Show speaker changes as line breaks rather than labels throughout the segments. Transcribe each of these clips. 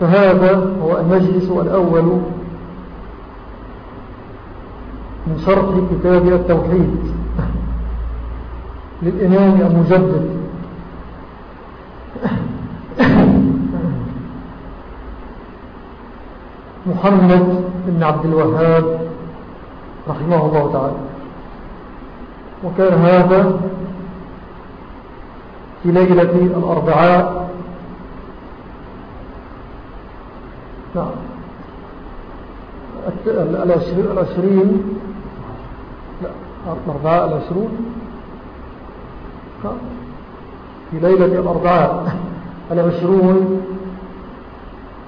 فهذا هو المجلس الأول من شرح كتاب التوحيد للإمام المجدد. محمد بن عبد الوهاب رحمه الله تعالى. وكان هذا في ليلة الأربعاء نعم العشرين لا الأربعاء العشرون. في ليلة الأربعاء العشرون.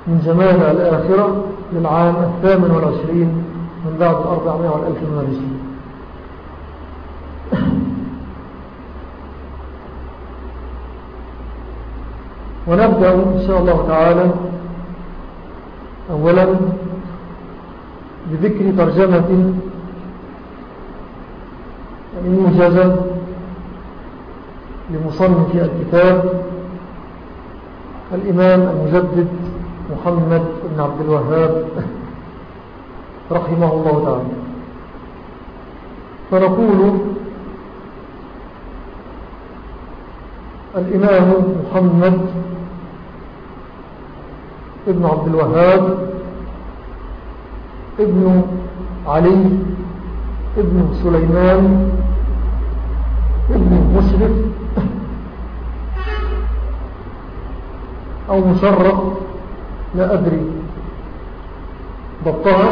من جمال الآخرة للعام الثامن والعشرين. من بعد الأربعمائة والألف الهجرة ونبدأ إن شاء الله تعالى أولا بذكر ترجمة موجزة لمصنف الكتاب الإمام المجدد محمد بن عبد الوهاب رحمه الله تعالى. فنقول الإمام محمد ابن عبد الوهاب ابن علي ابن سليمان ابن مشرف أو مشرف لا أدري. ضبطها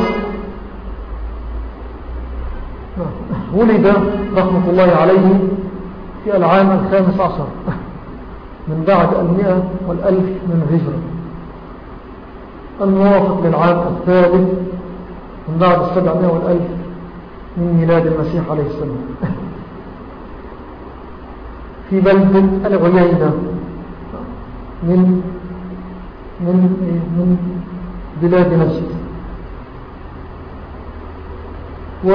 ولد رحمة الله عليه في العام الخامس عشر من بعد المئة والألف من الهجرة. الموافق للعام الثالث من بعد السبعمائة والألف من ميلاد المسيح عليه السلام. في بلد العيينة من من من بلاد نجد و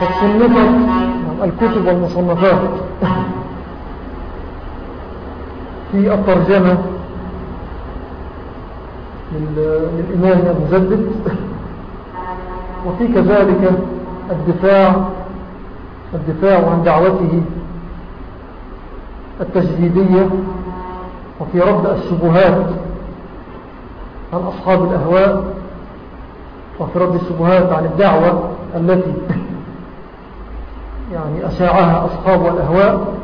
قد صنفت الكتب والمصنفات. في الترجمة للإمام المجدد وفي كذلك الدفاع الدفاع عن دعوته التجديدية وفي رد الشبهات عن أصحاب الأهواء وفي رد الشبهات عن الدعوة التي يعني أشاعها أصحاب الأهواء.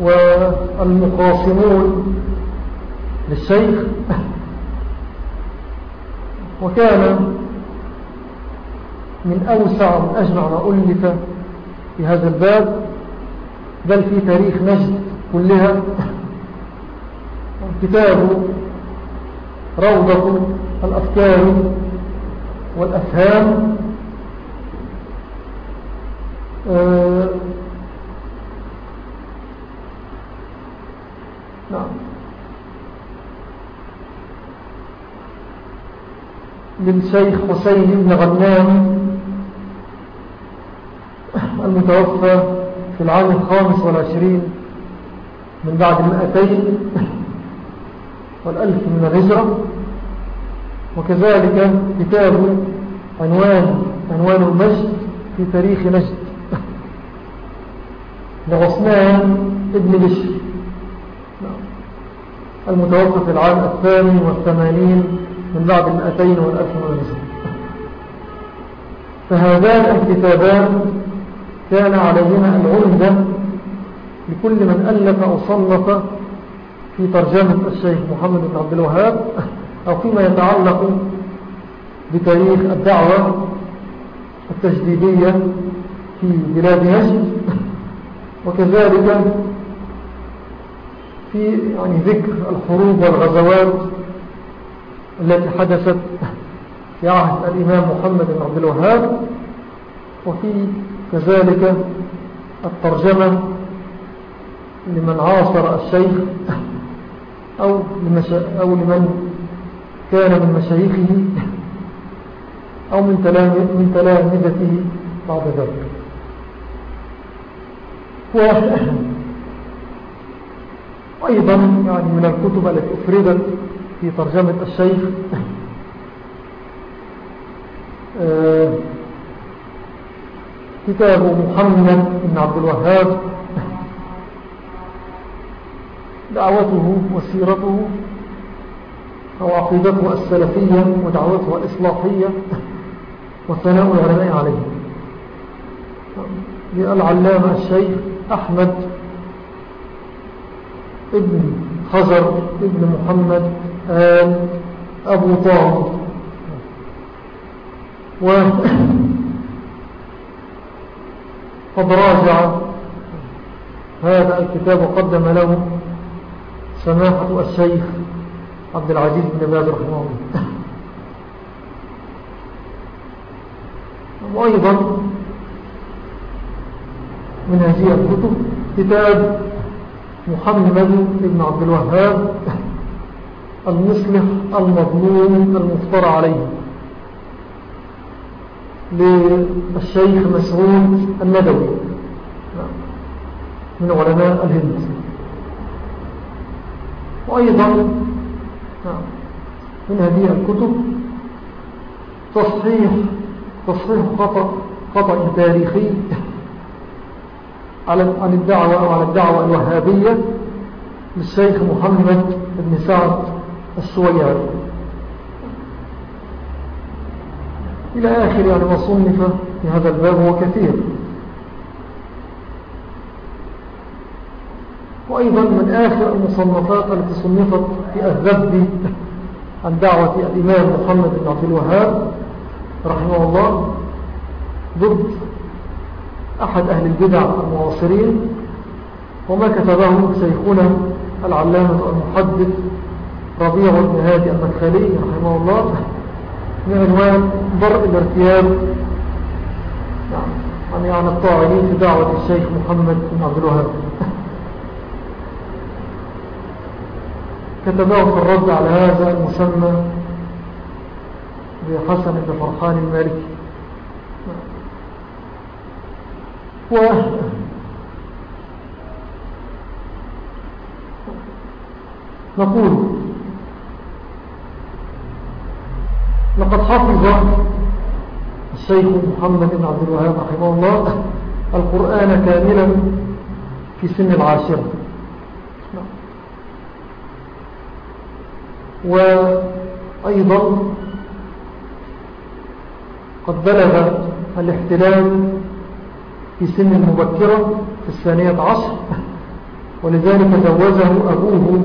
والمقاصمون للشيخ. وكان من أوسع من أجمع ما ألف في هذا الباب بل في تاريخ نجد كلها. كتاب روضة الأفكار والأفهام. نعم. للشيخ حسين بن غنام المتوفى في العام الخامس والعشرين من بعد المئتين والألف من الهجرة وكذلك كتاب عنوان عنوان المجد في تاريخ نجد لغصنان ابن بشر. المتوفى في العام الثامن والثمانين من بعد المئتين والألف الهجرة فهذان الكتابان كان عليهما العمدة لكل من ألف أو صنف في ترجمة الشيخ محمد بن عبد الوهاب أو فيما يتعلق بتاريخ الدعوة التجديدية في بلاد نجد. وكذلك في يعني ذكر الحروب والغزوات التي حدثت في عهد الإمام محمد بن عبد الوهاب وفي كذلك الترجمة لمن عاصر الشيخ أو, أو لمن كان من مشايخه أو من تلامذته بعد ذلك. وأيضا يعني من الكتب التي أفردت في ترجمة الشيخ. آه، كتاب محمد بن عبد الوهاب. دعوته وسيرته أو عقيدته السلفية ودعوته الإصلاحية وثناء العلماء عليه. للعلامة الشيخ أحمد ابن خزر ابن محمد آل أبو طالب قد راجع هذا الكتاب وقدم له سماحة الشيخ عبد العزيز بن باز رحمه الله. وأيضا من هذه الكتب كتاب محمد بن عبد الوهاب المصلح المظلوم المفترى عليه. للشيخ مسعود الندوي من علماء الهند. وأيضا من هذه الكتب تصحيح تصحيح خطأ خطأ تاريخي. عن الدعوة أو على الدعوة الوهابية للشيخ محمد بن سعد السويعي إلى آخر يعني ما صنف في هذا الباب هو كثير. وأيضا من آخر المصنفات التي صنفت في الذب عن دعوة الإمام محمد بن عبد الوهاب رحمه الله ضد أحد أهل البدع المعاصرين وما كتبه شيخنا العلامة المحدث ربيع بن هادي المدخلي رحمه الله بعنوان برء الارتياب. يعني عن الطاعنين في دعوة الشيخ محمد بن عبد الوهاب. كتبه في الرد على هذا المسمى بحسن بن فرحان المالكي. و نقول لقد حفظ الشيخ محمد بن عبد الوهاب رحمه الله القرآن كاملا في سن العاشرة أيضا قد بلغ الاحتلال في سن مبكرة في الثانية عشر ولذلك جوزه أبوه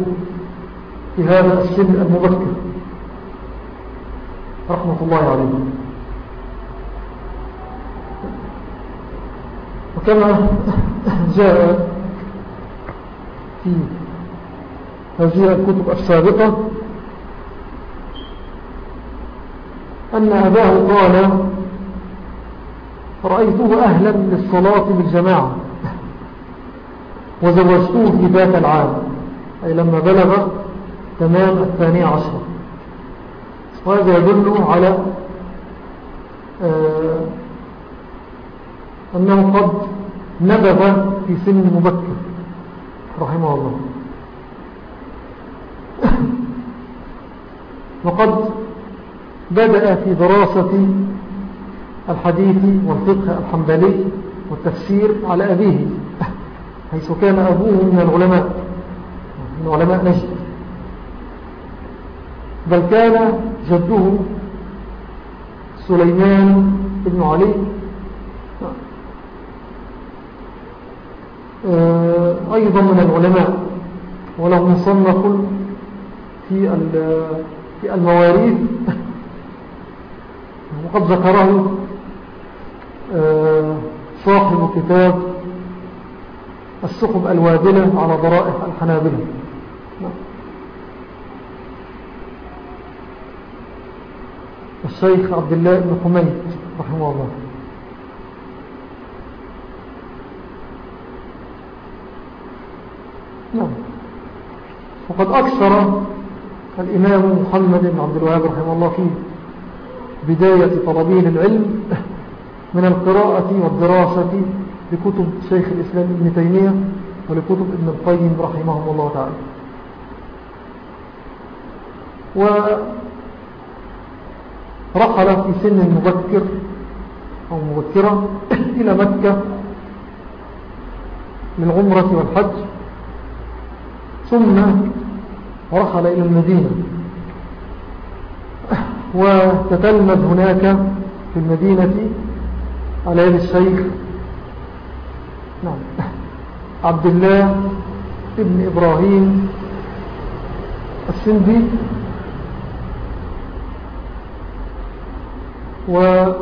في هذا السن المبكر. رحمة الله عليه. وكما جاء في هذه الكتب السابقة أن أباه قال رأيته أهلا للصلاة بالجماعة وزوجته في ذات العام أي لما بلغ تمام الثانية عشر. وهذا يدل على آه، أنه قد نبذ في سن مبكر رحمه الله. وقد بدأ في دراسة الحديث والفقه الحنبلي والتفسير على أبيه حيث كان أبوه من العلماء من علماء نجد. بل كان جده سليمان بن علي. آه، أيضا من العلماء وله مصنف في في المواريث. وقد ذكره صاحب كتاب السقب الوابلة على ضرائح الحنابلة. الشيخ عبد الله بن حميد رحمه الله. نعم. وقد أكثر الإمام محمد بن عبد الوهاب رحمه الله في بداية طلبين العلم من القراءة والدراسة لكتب شيخ الإسلام ابن تيمية ولكتب ابن القيم رحمه الله تعالى. ورحل في سن مبكر أو مبكرة إلى مكة للعمرة والحج. ثم رحل إلى المدينة. وتتلمذ هناك في المدينة على يد الشيخ نعم. عبد الله ابن إبراهيم السندي ويعد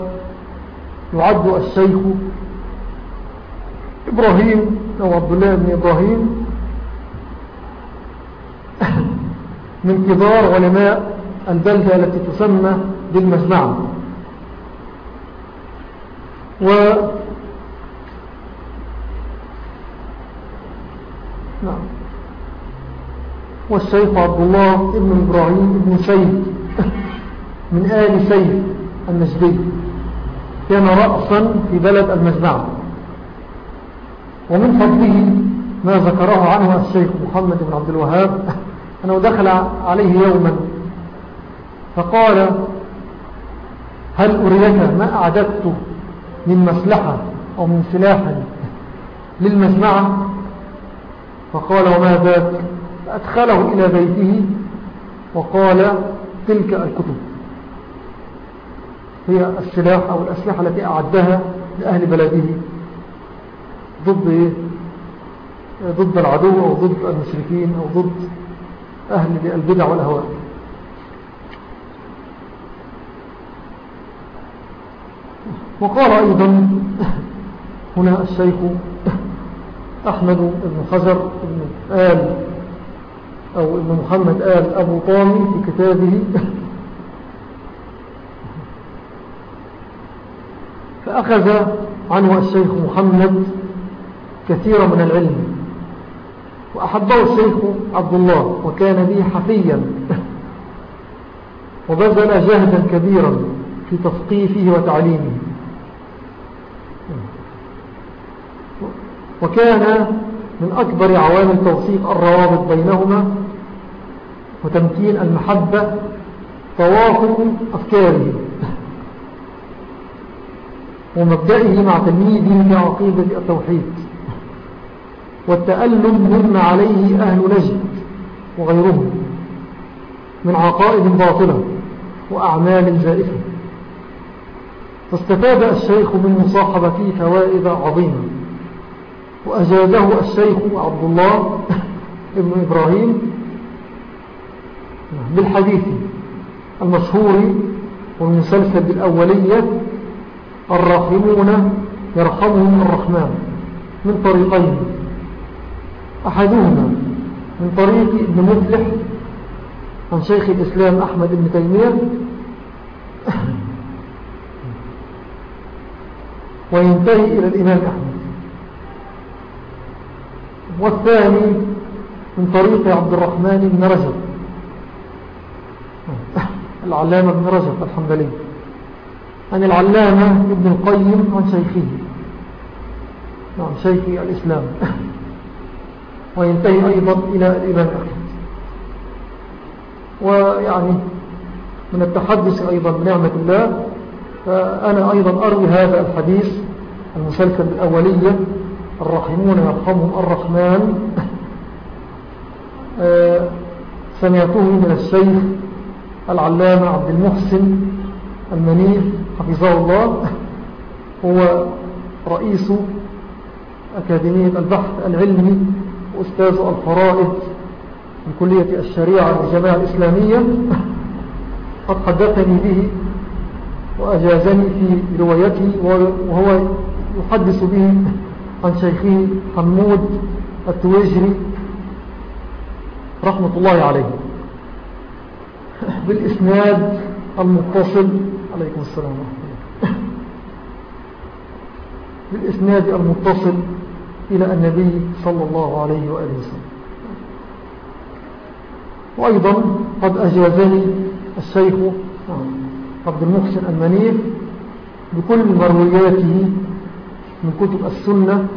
الشيخ إبراهيم أو عبد الله بن إبراهيم من كبار علماء البلدة التي تسمى بالمجمعة و نعم. والشيخ عبد الله ابن إبراهيم ابن سيد من آل سيد النجدي كان رأسا في بلد المجمع ومن فضله ما ذكره عنه الشيخ محمد بن عبد الوهاب أنه دخل عليه يوما. فقال هل أريك ما أعددت من مسلحة أو من سلاح للمجمعة فقال وما ذاك؟ فأدخله إلى بيته وقال تلك الكتب. هي السلاح أو الأسلحة التي أعدها لأهل بلده. ضد ضد العدو أو ضد المشركين أو ضد أهل البدع والأهواء وقال أيضا هنا الشيخ أحمد بن خزر بن آل أو ابن محمد آل أبو طامي في كتابه. فأخذ عنه الشيخ محمد كثيرا من العلم وأحبه الشيخ عبد الله وكان به حفيا وبذل جهدا كبيرا في تثقيفه وتعليمه. وكان من أكبر عوامل توثيق الروابط بينهما وتمكين المحبة توافق أفكاره ومبدئه مع تلميذه في عقيدة التوحيد والتألم مما عليه أهل نجد وغيرهم من عقائد باطلة وأعمال زائفة فاستفاد الشيخ من مصاحبته فوائد عظيمة. وأجازه الشيخ عبد الله ابن إبراهيم بالحديث المشهور والمسلسل بالأولية الراحمون يرحمهم الرحمن من طريقين. أحدهما من طريق ابن مفلح عن شيخ الإسلام أحمد بن تيمية. وينتهي إلى الإمام أحمد. والثاني من طريق عبد الرحمن بن رجب. العلامة بن رجب الحمد لله. عن العلامة ابن القيم عن شيخه نعم شيخ الإسلام. وينتهي أيضا إلى الإمام أحمد. ويعني من التحدث أيضا بنعمة الله فأنا أيضا أروي هذا الحديث المسلسل الأولية الرحمون يرحمهم الرحمن. آه، سمعته من الشيخ العلامة عبد المحسن المنيف حفظه الله. هو رئيس أكاديمية البحث العلمي وأستاذ الفرائض من كلية الشريعة الجماعة الإسلامية. قد حدثني به وأجازني في روايته وهو يحدث به عن شيخه حمود التويجري رحمة الله عليه. بالإسناد المتصل عليكم السلام بالإسناد المتصل إلى النبي صلى الله عليه وآله وسلم. وأيضا قد أجازني الشيخ عبد المحسن المنير بكل مروياته من كتب السنة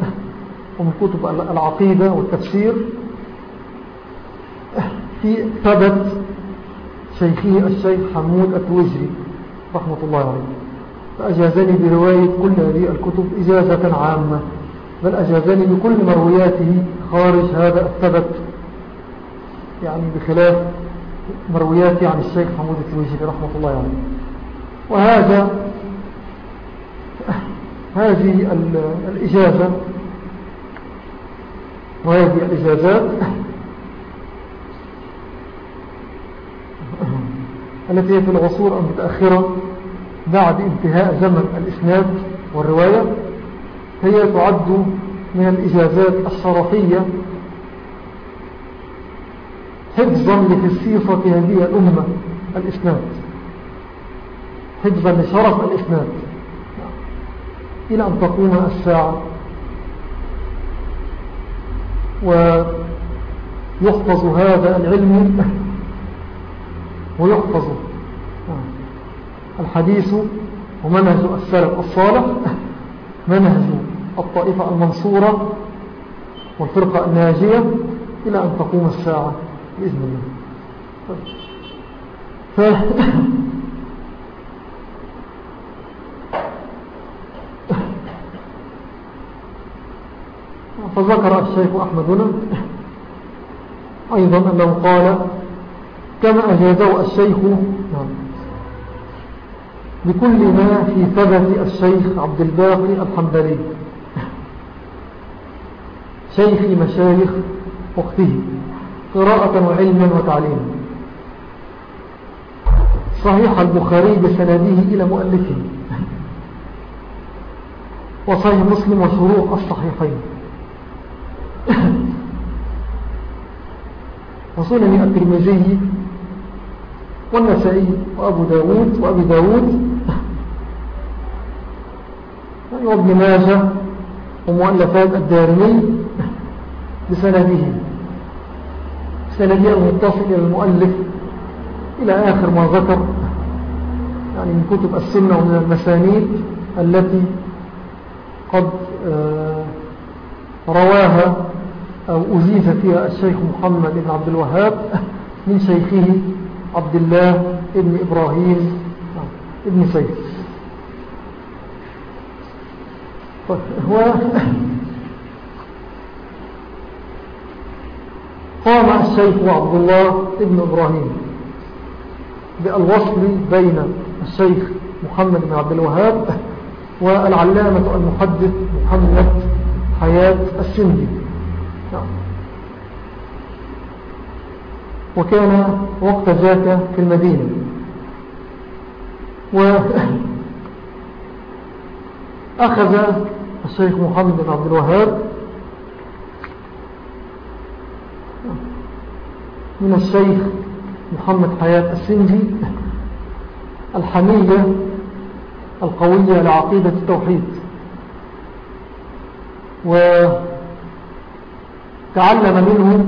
ومن كتب العقيدة والتفسير. في ثبت شيخه الشيخ حمود التوجري رحمة الله عليه. فأجازني برواية كل هذه الكتب إجازة عامة بل أجازني بكل مروياته خارج هذا الثبت. يعني بخلاف مروياتي عن الشيخ حمود التوجري رحمة الله عليه. وهذا هذه الإجازة. وهذه الإجازات التي في العصور المتأخرة بعد انتهاء زمن الإسناد والرواية هي تعد من الإجازات الشرفية حفظا لخصيصة هذه الأمة الإسناد. حفظا لشرف الإسناد. إلى أن تقوم الساعة. ويحفظ هذا العلم ويحفظ الحديث ومنهج السلف الصالح منهج الطائفة المنصورة والفرقة الناجية إلى أن تقوم الساعة بإذن الله ف... فذكر الشيخ أحمد هنا. أيضا أنه قال كما أجازه الشيخ نعم بكل ما في ثبت الشيخ عبد الباقي الحنبلي شيخ مشايخ أخته قراءة وعلما وتعليما. صحيح البخاري بسنده إلى مؤلفه وصحيح مسلم وشروط الصحيحين. وصنن الترمذي والنسائي وأبو داود وأبي داود. وابن ماجه ومؤلفات الدارمي بسنده سنده المتصل إلى المؤلف إلى آخر ما ذكر يعني من كتب السنة ومن المسانيد التي قد آه، رواها أو أجيز فيها الشيخ محمد بن عبد الوهاب من شيخه عبد الله ابن إبراهيم. ابن سيد هو قام الشيخ عبد الله ابن إبراهيم بالوصل بين الشيخ محمد بن عبد الوهاب والعلامة المحدث محمد حياة السندي نعم. وكان وقت ذاك في المدينة. وأخذ الشيخ محمد بن عبد الوهاب من الشيخ محمد حياة السنجي الحمية القوية لعقيدة التوحيد. وتعلم منه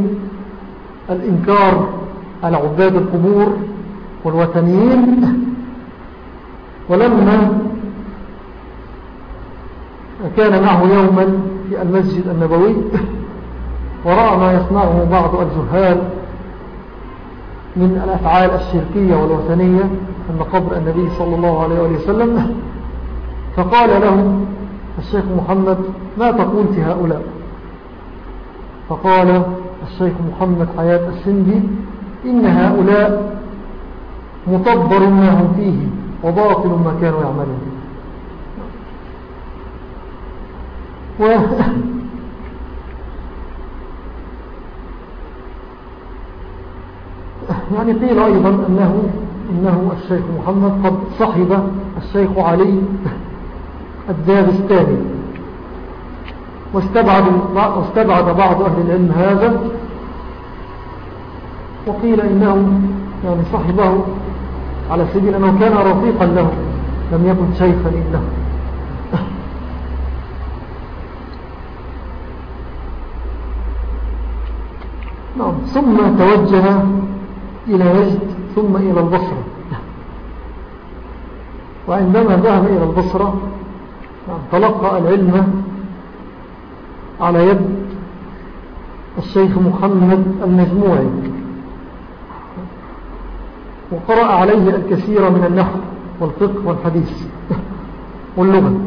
الإنكار على عباد القبور والوثنيين. ولما كان معه يوما في المسجد النبوي ورأى ما يصنعه بعض الجهال من الأفعال الشركية والوثنية عند قبر النبي صلى الله عليه وسلم. فقال له الشيخ محمد ما تقول في هؤلاء؟ فقال الشيخ محمد حياة السندي إن هؤلاء مطبر ما هم فيه وباطل ما كانوا يعملون و يعني قيل أيضا أنه, إنه الشيخ محمد قد صحب الشيخ علي الداغستاني واستبعد, واستبعد بعض أهل العلم هذا وقيل إنه يعني صحبه على سبيل أنه كان رفيقا له لم يكن شيخا إلا نعم ثم توجه إلى نجد ثم إلى البصرة. وعندما ذهب إلى البصرة تلقى العلم على يد الشيخ محمد المجموعي. وقرأ عليه الكثير من النحو والفقه والحديث واللغة.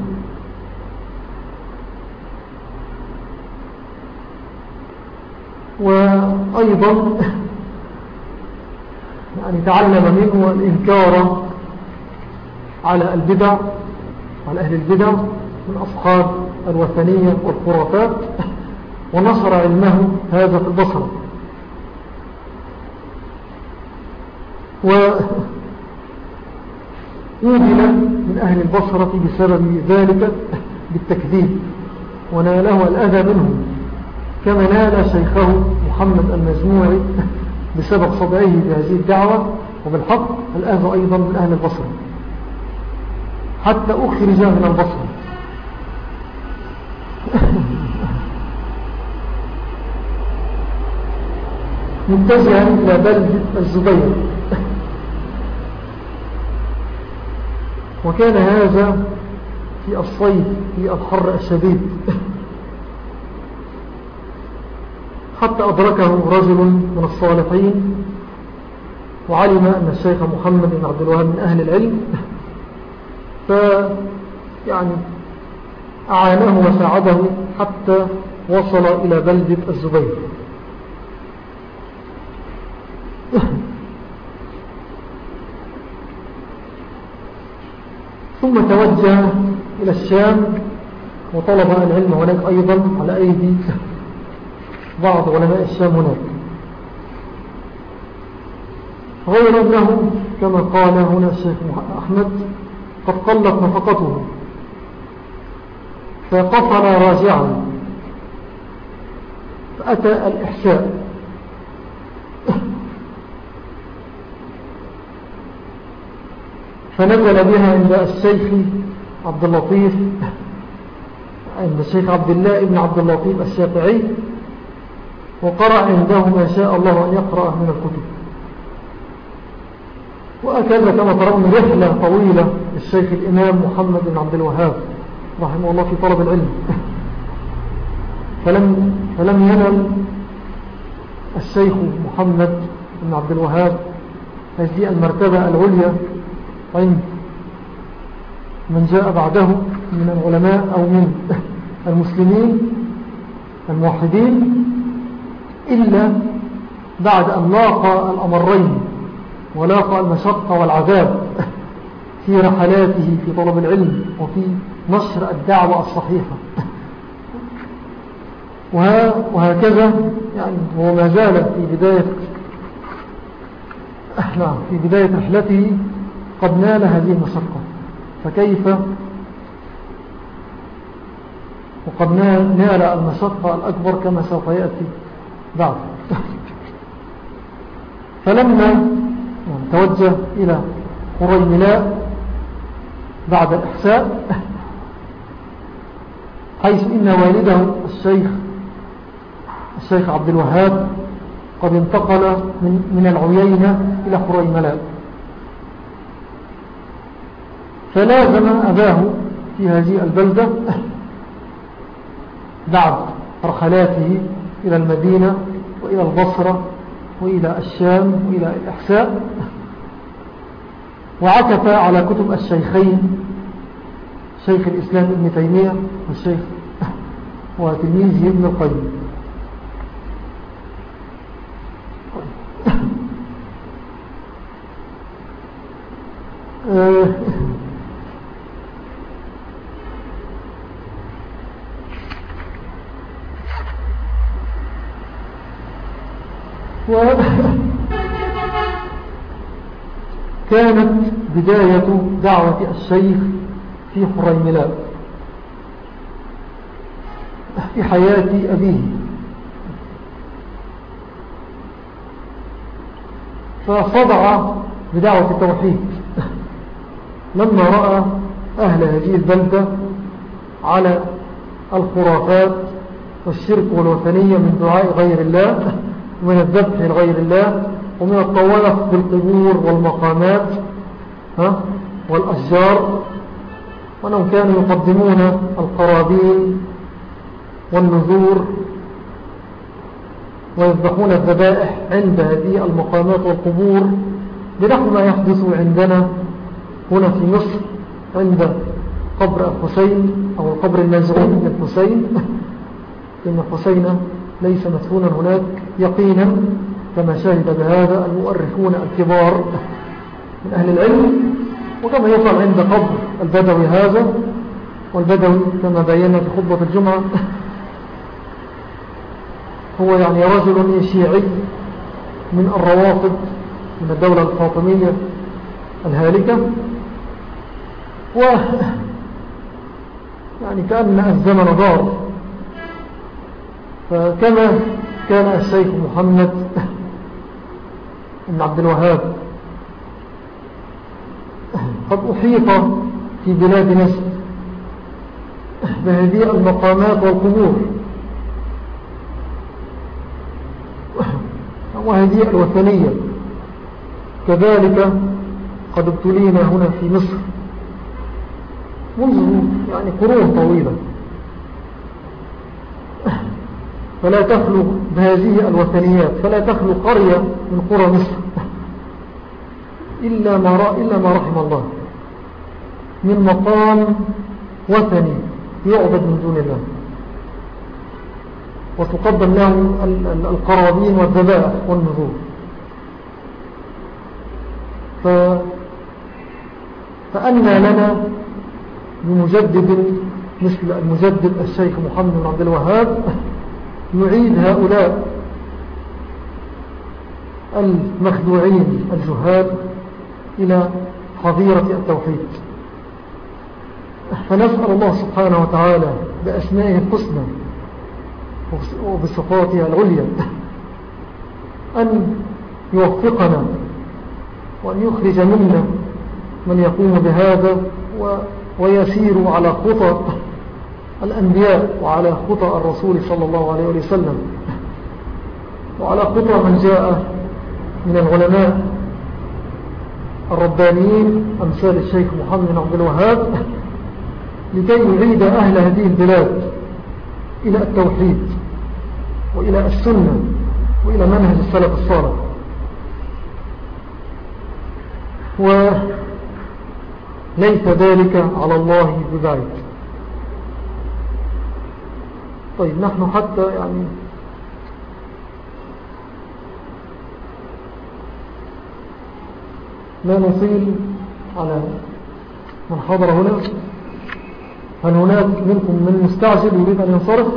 وأيضا يعني تعلم منه الإنكار على البدع على أهل البدع من أصحاب الوثنية والخرافات ونصر علمه هذا في البصرة وأوبل من أهل البصرة بسبب ذلك بالتكذيب وناله الأذى منه كما نال شيخه محمد المزموعي بسبب صدعه بهذه الدعوة وبالحق الأذى أيضا من أهل البصرة. حتى أخرج من البصرة. متجها إلى بلد الزبير. وكان هذا في الصيف في الحر الشديد. حتى أدركه رجل من الصالحين وعلم أن الشيخ محمد بن عبد الوهاب من أهل العلم فيعني أعانه وساعده حتى وصل إلى بلدة الزبير. ثم توجه إلى الشام وطلب العلم هناك أيضا على أيدي بعض علماء الشام هناك. غير أنه كما قال هنا الشيخ أحمد قد قلت نفقته فقفل راجعا فأتى الإحساء فنزل بها عند الشيخ عبد اللطيف عند الشيخ عبد الله ابن عبد اللطيف الشافعي وقرأ عنده ما شاء الله أن يقرأ من الكتب. وأكل كما ترون رحلة طويلة للشيخ الإمام محمد بن عبد الوهاب رحمه الله في طلب العلم. فلم, فلم ينل الشيخ محمد بن عبد الوهاب هذه المرتبة العليا عند من جاء بعده من العلماء أو من المسلمين الموحدين إلا بعد أن لاقى الأمرين ولاقى المشقة والعذاب في رحلاته في طلب العلم وفي نشر الدعوة الصحيحة. وهكذا يعني هو ما زال في بداية نعم في بداية رحلته قد نال هذه المشقة. فكيف وقد نال المشقة الأكبر كما سوف يأتي بعد. فلما توجه إلى قريملاء بعد الإحساء حيث إن والده الشيخ الشيخ عبد الوهاب قد انتقل من, العيينة إلى قريملاء فلازم أباه في هذه البلدة بعد رحلاته إلى المدينة وإلى البصرة وإلى الشام وإلى الإحساء. وعكف على كتب الشيخين شيخ الإسلام ابن تيمية والشيخ وتلميذه ابن القيم. كانت بداية دعوة الشيخ في حريملاء في حياة أبيه. فصدع بدعوة التوحيد. لما رأى أهل هذه البلدة على الخرافات والشرك والوثنية من دعاء غير الله ومن الذبح لغير الله ومن الطواف بالقبور والمقامات ها والأشجار. وأنهم كانوا يقدمون القرابين والنذور ويذبحون الذبائح عند هذه المقامات والقبور بنحو ما يحدث عندنا هنا في مصر عند قبر الحسين أو القبر المزعوم من الحسين إن الحسين ليس مدفونا هناك يقينا كما شهد بهذا المؤرخون الكبار من أهل العلم وكما يفعل عند قبر البدوي هذا والبدوي كما بينا في خطبة الجمعة هو يعني رجل شيعي من الروافض من الدولة الفاطمية الهالكة و يعني كأن الزمن دار فكما كان الشيخ محمد بن عبد الوهاب قد أحيط في بلاد نسل بهذه المقامات والقبور وهذه الوثنية كذلك قد ابتلينا هنا في مصر منذ يعني قرون طويلة. فلا تخلو بهذه الوثنيات فلا تخلو قرية من قرى مصر. إلا ما, إلا ما رحم الله. من مقام وثني يعبد من دون الله. وتقدم له القرابين والذبائح والنذور. ف... فأنى لنا بمجدد مثل المجدد الشيخ محمد بن عبد الوهاب يعيد هؤلاء المخدوعين الجهال إلى حظيرة التوحيد. فنسأل الله سبحانه وتعالى بأسمائه الحسنى وبصفاتها العليا أن يوفقنا وأن يخرج منا من يقوم بهذا ويسير على خطى الأنبياء وعلى خطى الرسول صلى الله عليه وسلم. وعلى خطى من جاء من العلماء الربانيين أمثال الشيخ محمد بن عبد الوهاب لكي يعيد أهل هذه البلاد إلى التوحيد وإلى السنة وإلى منهج السلف الصالح. وليس ذلك على الله ببعيد. طيب نحن حتى يعني لا نصيل على من حضر هنا. هل هناك منكم من مستعجل يريد أن ينصرف؟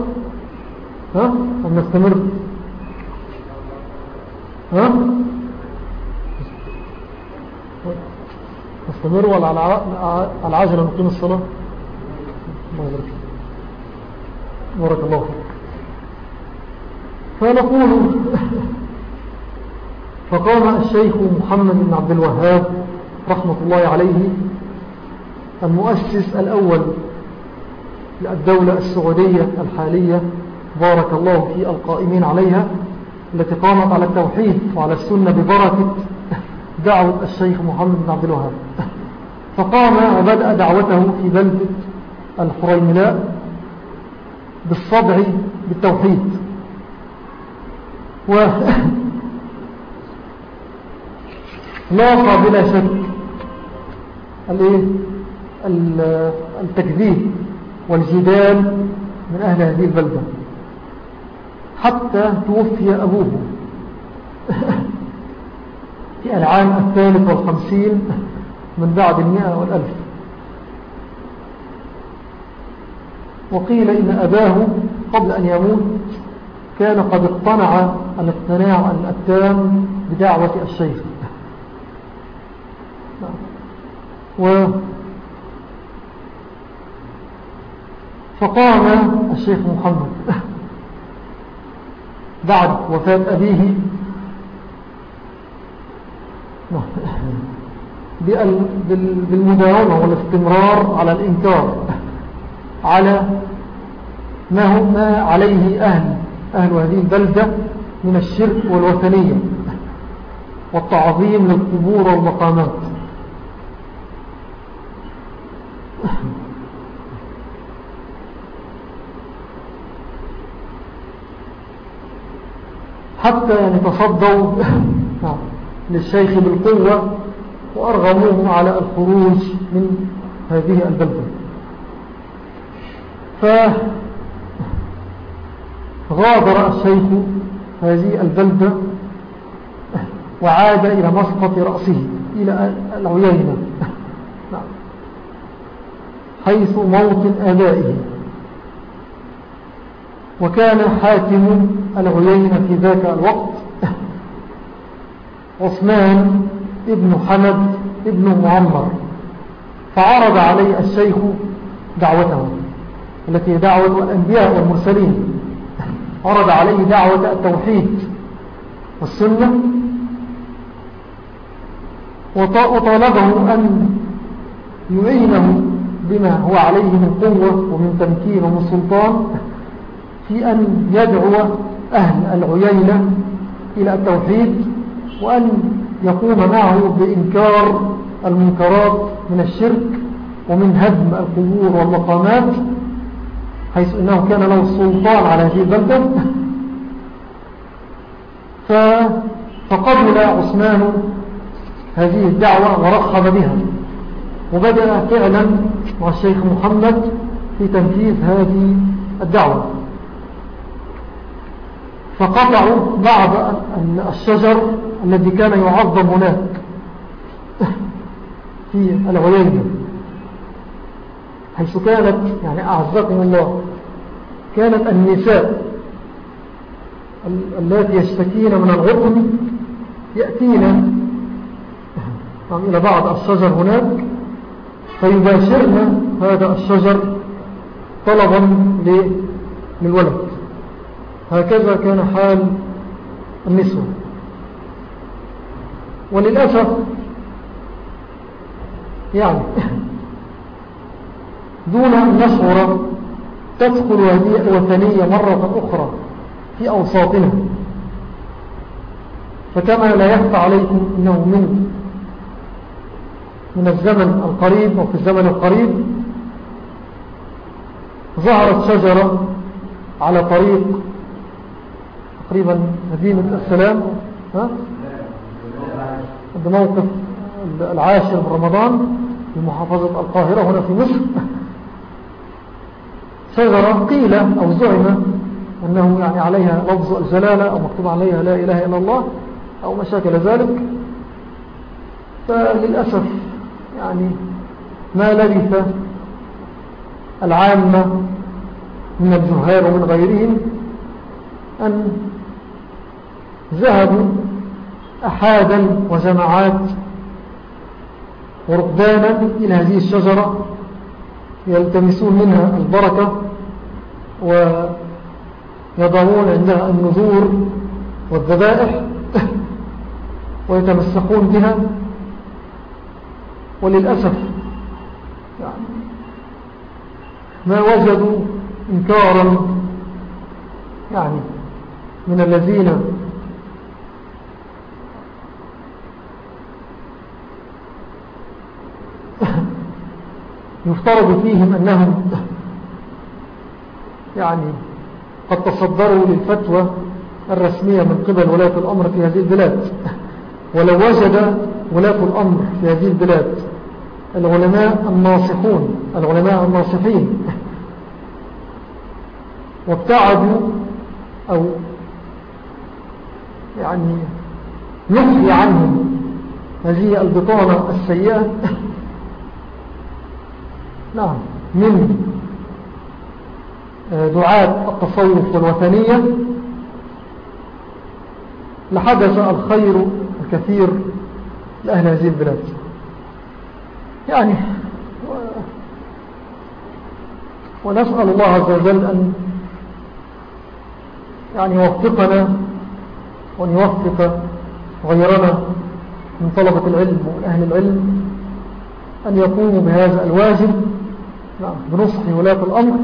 ها؟ أم نستمر؟ ها؟ نستمر ولا على العاجلة نقيم الصلاة؟ الله يبارك بارك الله فيك. فنقول فقام الشيخ محمد بن عبد الوهاب رحمة الله عليه المؤسس الأول للدولة السعودية الحالية بارك الله في القائمين عليها التي قامت على التوحيد وعلى السنة ببركة دعوة الشيخ محمد بن عبد الوهاب. فقام وبدأ دعوته في بلدة الحريملاء بالصدع بالتوحيد. و لاقى بلا شك التكذيب والجدال من أهل هذه البلدة. حتى توفي أبوه. في العام الثالث والخمسين من بعد المئة والألف. وقيل إن أباه قبل أن يموت كان قد اقتنع الاقتناع التام بدعوة الشيخ. و فقام الشيخ محمد بعد وفاة أبيه بالمداومة والاستمرار على الإنكار. على ما هم عليه أهل أهل هذه البلدة من الشرك والوثنية والتعظيم للقبور والمقامات. حتى يعني تصدوا للشيخ بالقوة وأرغموه على الخروج من هذه البلدة. فغادر الشيخ هذه البلدة وعاد إلى مسقط رأسه إلى العيينة حيث موطن آبائه. وكان حاكم العيينة في ذاك الوقت عثمان ابن حمد ابن معمر فعرض عليه الشيخ دعوته. التي دعوة الأنبياء والمرسلين. عرض عليه دعوة التوحيد والسنة. وطالبه أن يعينه بما هو عليه من قوة ومن تمكين ومن سلطان في أن يدعو أهل العيينة إلى التوحيد وأن يقوم معه بإنكار المنكرات من الشرك ومن هدم القبور والمقامات. حيث أنه كان له السلطان على هذه البلدة فقبل عثمان هذه الدعوة ورحب بها. وبدأ فعلا مع الشيخ محمد في تنفيذ هذه الدعوة. فقطعوا بعض الشجر الذي كان يعظم هناك في العيينة حيث كانت يعني أعزكم الله. كانت النساء التي يشتكين من الغطن يأتين. إلى بعض الشجر هناك. فيباشرن هذا الشجر طلبا للولد. هكذا كان حال النسوة وللأسف يعني دون أن نشعر تدخل هذه الوثنية مرة أخرى في أوساطنا فكما لا يخفى عليكم أنه من من الزمن القريب وفي الزمن القريب ظهرت شجرة على طريق تقريبا مدينة السلام ها؟ بموقف العاشر من رمضان في محافظة القاهرة هنا في مصر. شجرة قيل أو زعم أنه يعني عليها لفظ الجلالة أو مكتوب عليها لا إله إلا الله أو ما شاكل ذلك. فللأسف يعني ما لبث العامة من الجهال ومن غيرهم أن ذهبوا أحادا وجماعات وربانا إلى هذه الشجرة يلتمسون منها البركة ويضعون عندها النذور والذبائح ويتمسكون بها. وللأسف يعني ما وجدوا إنكارا يعني من الذين يفترض فيهم أنهم يعني قد تصدروا للفتوى الرسمية من قبل ولاة الأمر في هذه البلاد. ولو وجد ولاة الأمر في هذه البلاد العلماء الناصحون العلماء الناصحين وابتعدوا أو يعني نفي عنهم هذه البطانة السيئة نعم من دعاة التصوف والوثنية. لحدث الخير الكثير لأهل هذه البلاد. يعني ونسأل الله عز وجل أن يعني يوفقنا وأن يوفق غيرنا من طلبة العلم ومن أهل العلم أن يقوموا بهذا الواجب. نعم بنصح ولاة الأمر.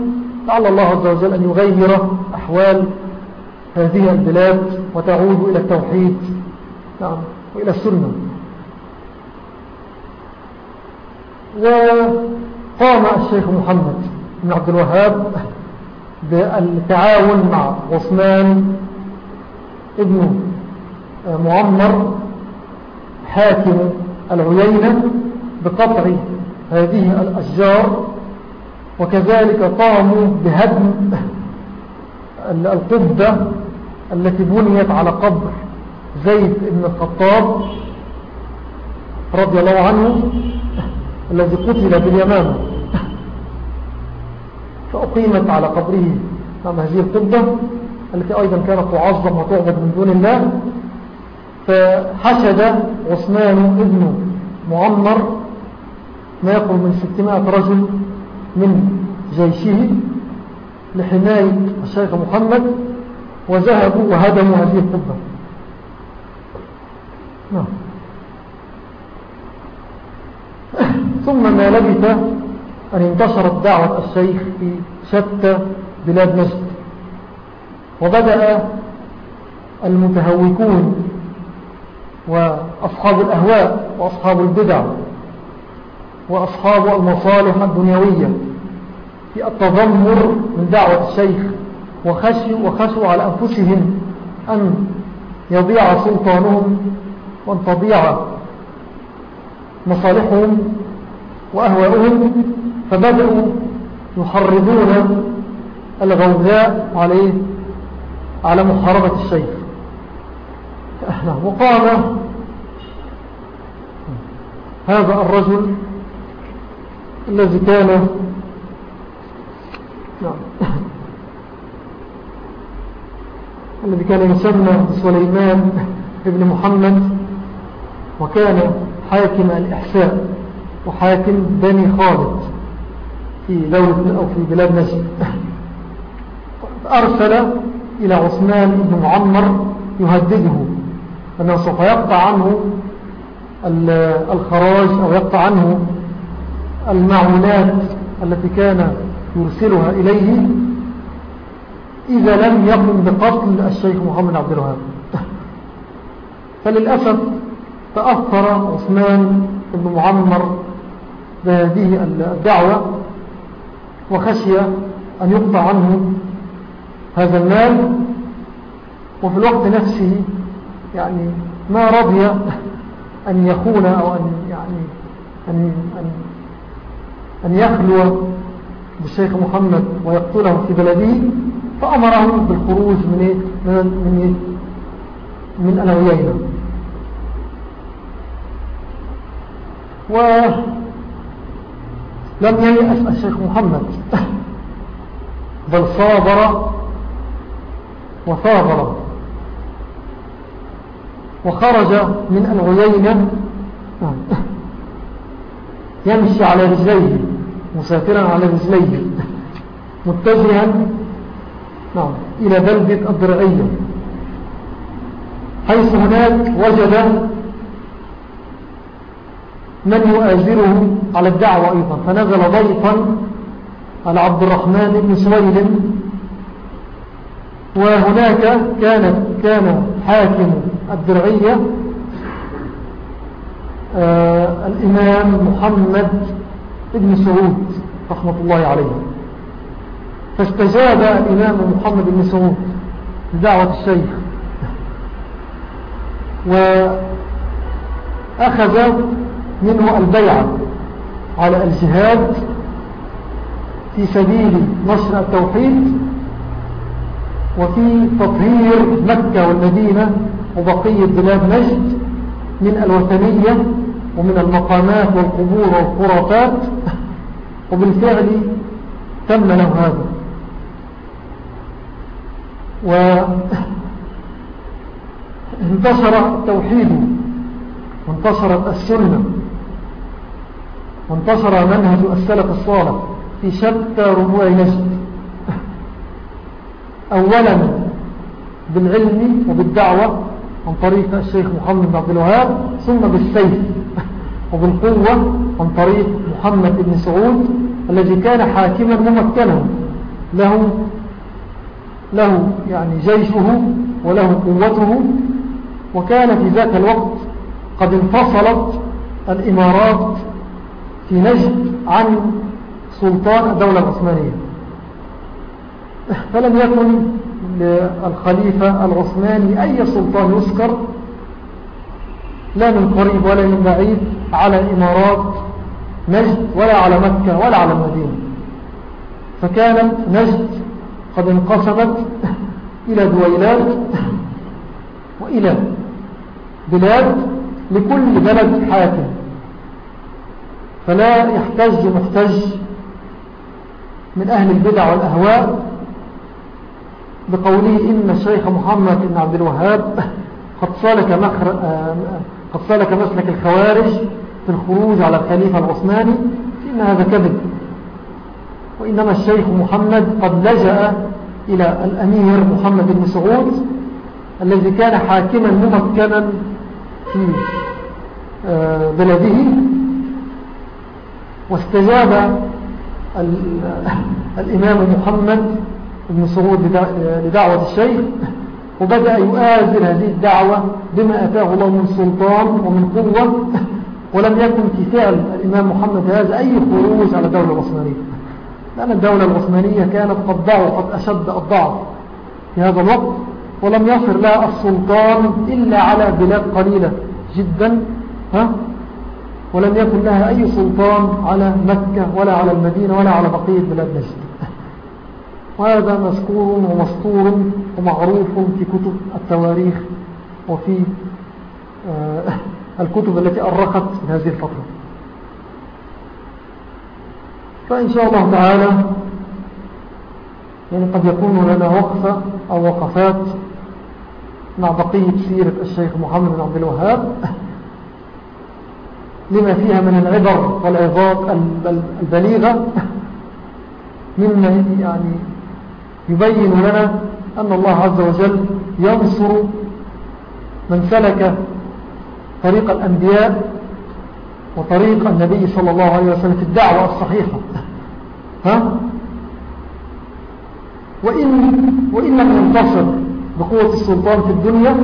لعل الله عز وجل أن يغير أحوال هذه البلاد وتعود إلى التوحيد. نعم وإلى السنة. وقام الشيخ محمد بن عبد الوهاب بالتعاون مع عثمان ابن معمر حاكم العيينة بقطع هذه الأشجار وكذلك قاموا بهدم القبة التي بنيت على قبر زيد بن الخطاب رضي الله عنه الذي قتل باليمامة فأقيمت على قبره نعم هذه القبة التي أيضا كانت تعظم وتعبد من دون الله. فحشد عثمان ابن معمر ما يقول من ستمائة رجل من جيشه لحماية الشيخ محمد وذهبوا وهدموا هذه القبة. نعم. ثم ما لبث أن انتشرت دعوة الشيخ في شتى بلاد نجد وبدأ المتهوكون وأصحاب الأهواء وأصحاب البدع وأصحاب المصالح الدنيوية في التذمر من دعوة الشيخ وخشوا, وخشوا على أنفسهم أن يضيع سلطانهم وأن تضيع مصالحهم وأهواؤهم فبدأوا يحرضون الغوغاء عليه على محاربة الشيخ. وقام هذا الرجل الذي كان نعم. الذي كان يسمى سليمان ابن محمد وكان حاكم الإحساء وحاكم بني خالد في دولة أو في بلاد نجد أرسل إلى عثمان بن معمر يهدده أنه سوف يقطع عنه الخراج أو يقطع عنه المعونات التي كان يرسلها إليه إذا لم يقم بقتل الشيخ محمد عبد الوهاب. فللأسف تأثر عثمان بن معمر بهذه الدعوة وخشي أن يقطع عنه هذا المال وفي الوقت نفسه يعني ما رضي أن يخون أو أن, يعني أن, أن, أن يخلو بالشيخ محمد ويقتله في بلده فأمره بالخروج من من من, من الهويين ولم ييأس الشيخ محمد بل صابر وثابر وخرج من الغيينة يمشي على رجليه. مسافرا على رجليه. متجها نعم إلى بلدة الضرعية حيث هناك وجد من يؤازره على الدعوة أيضا. فنزل ضيفا على عبد الرحمن بن سويل. وهناك كان, كان حاكم الدرعية آه الإمام محمد بن سعود رحمة الله عليه. فاستجاب الإمام محمد بن سعود لدعوة الشيخ. وأخذ منه البيعة على الجهاد في سبيل نشر التوحيد وفي تطهير مكة والمدينة وبقية بلاد نجد من الوثنية ومن المقامات والقبور والخرافات وبالفعل تم له هذا. وانتصر التوحيد وانتصرت السنة وانتصر منهج السلف الصالح في شتى ربوع نجد. أولا بالعلم وبالدعوة عن طريق الشيخ محمد بن عبد الوهاب ثم بالسيف. وبالقوة عن طريق محمد بن سعود الذي كان حاكما ممكنا. له له يعني جيشه وله قوته. وكان في ذاك الوقت قد انفصلت الإمارات في نجد عن سلطان الدولة العثمانية. فلم يكن للخليفة العثماني أي سلطان يذكر لا من قريب ولا من بعيد. على إمارات نجد ولا على مكة ولا على المدينة. فكانت نجد قد انقسمت إلى دويلات وإلى بلاد لكل بلد حاكم. فلا يحتج محتج من أهل البدع والأهواء بقوله إن الشيخ محمد بن عبد الوهاب قد سلك, مخر... قد سلك مسلك الخوارج في الخروج على الخليفة العثماني إن هذا كذب وإنما الشيخ محمد قد لجأ إلى الأمير محمد بن سعود الذي كان حاكما ممكنا في آه، بلده. واستجاب الإمام محمد بن سعود لدعوة الشيخ. وبدأ يؤازر هذه الدعوة بما أتاه الله من سلطان ومن قوة. ولم يكن في فعل الإمام محمد هذا أي خروج على الدولة العثمانية. لأن الدولة العثمانية كانت قد ضعفت أشد الضعف في هذا الوقت ولم يصر لها السلطان إلا على بلاد قليلة جدا ها؟ ولم يكن لها أي سلطان على مكة ولا على المدينة ولا على بقية بلاد نجد وهذا مذكور ومسطور ومعروف في كتب التواريخ وفي آه، الكتب التي أرخت في هذه الفترة. فإن شاء الله تعالى يعني قد يكون لنا وقفة أو وقفات مع بقية سيرة الشيخ محمد بن عبد الوهاب لما فيها من العبر والعظات البليغة مما يعني يبين لنا أن الله عز وجل ينصر من سلك طريق الأنبياء وطريق النبي صلى الله عليه وسلم في الدعوة الصحيحة ها؟ وإن, وإن لم ينتصر بقوة السلطان في الدنيا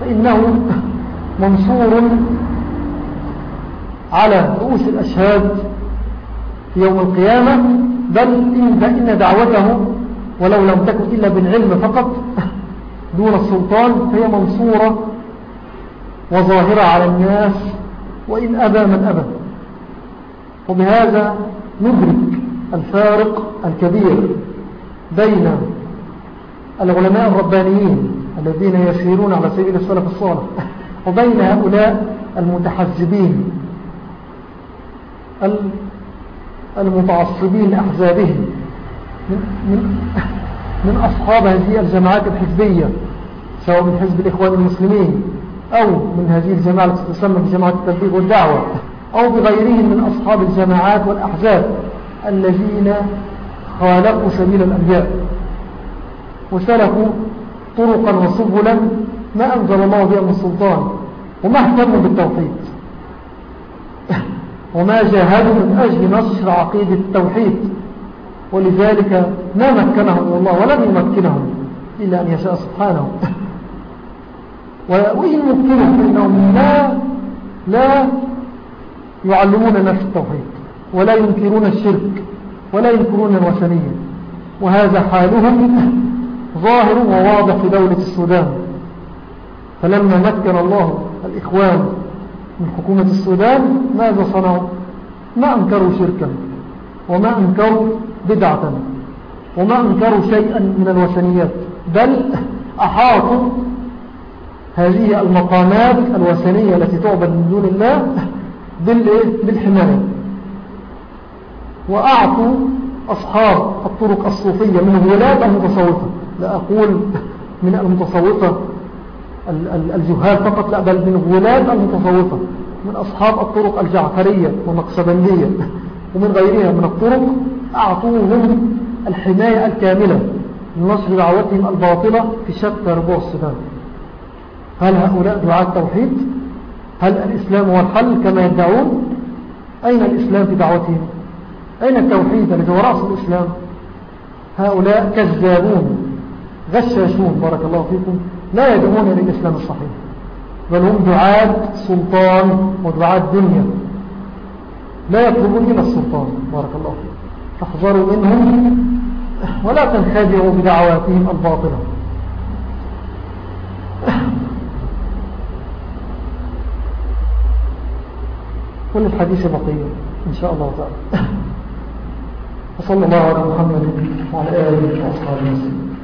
فإنه منصور على رؤوس الأشهاد يوم القيامة بل إن دعوته ولو لم تكن إلا بالعلم فقط دون السلطان فهي منصورة وظاهرة على الناس وإن أبى من أبى. وبهذا ندرك الفارق الكبير بين العلماء الربانيين الذين يسيرون على سبيل السلف الصالح وبين هؤلاء المتحزبين المتعصبين لأحزابهم من, من, من أصحاب هذه الجماعات الحزبية سواء من حزب الإخوان المسلمين أو من هذه الجماعة التي تسمى بجماعة التبليغ والدعوة أو بغيرهم من أصحاب الجماعات والأحزاب الذين خالقوا سبيل الأنبياء. وسلكوا طرقا وسبلا ما أنزل الله بها من سلطان وما اهتموا بالتوحيد. وما جاهدوا من أجل نشر عقيدة التوحيد. ولذلك ما مكنهم الله ولم يمكنهم إلا أن يشاء سبحانه. وإن مكنهم فإنهم لا, لا يعلمون نفس التوحيد ولا ينكرون الشرك ولا ينكرون الوثنية. وهذا حالهم ظاهر وواضح في دولة السودان. فلما مكن الله الإخوان من حكومة السودان ماذا صنعوا؟ ما أنكروا شركا وما أنكروا بدعة وما أنكروا شيئا من الوثنيات بل أحاطوا هذه المقامات الوثنية التي تعبد من دون الله بالحماية. وأعطوا أصحاب الطرق الصوفية من غلاب المتصوفة لا أقول من المتصوفة الجهال فقط لا بل من غلاب المتصوفة من أصحاب الطرق الجعفرية والمقصبندية ومن غيرها من الطرق أعطوهم الحماية الكاملة لنصر دعوتهم الباطلة في شتى ربوع السودان هل هؤلاء دعاة التوحيد؟ هل الإسلام هو الحل كما يدعون؟ أين الإسلام في دعوتهم؟ أين التوحيد الذي هو رأس الإسلام؟ هؤلاء كذابون غشاشون بارك الله فيكم لا يدعون للإسلام الصحيح بل هم دعاة سلطان ودعاة دنيا. لا يطلبون إلى السلطان بارك الله فيكم فاحذروا منهم ولا تنخدعوا بدعواتهم الباطلة. كل الحديث بقية إن شاء الله تعالى. وصلى الله على محمد وعلى آله وأصحابه وسلم.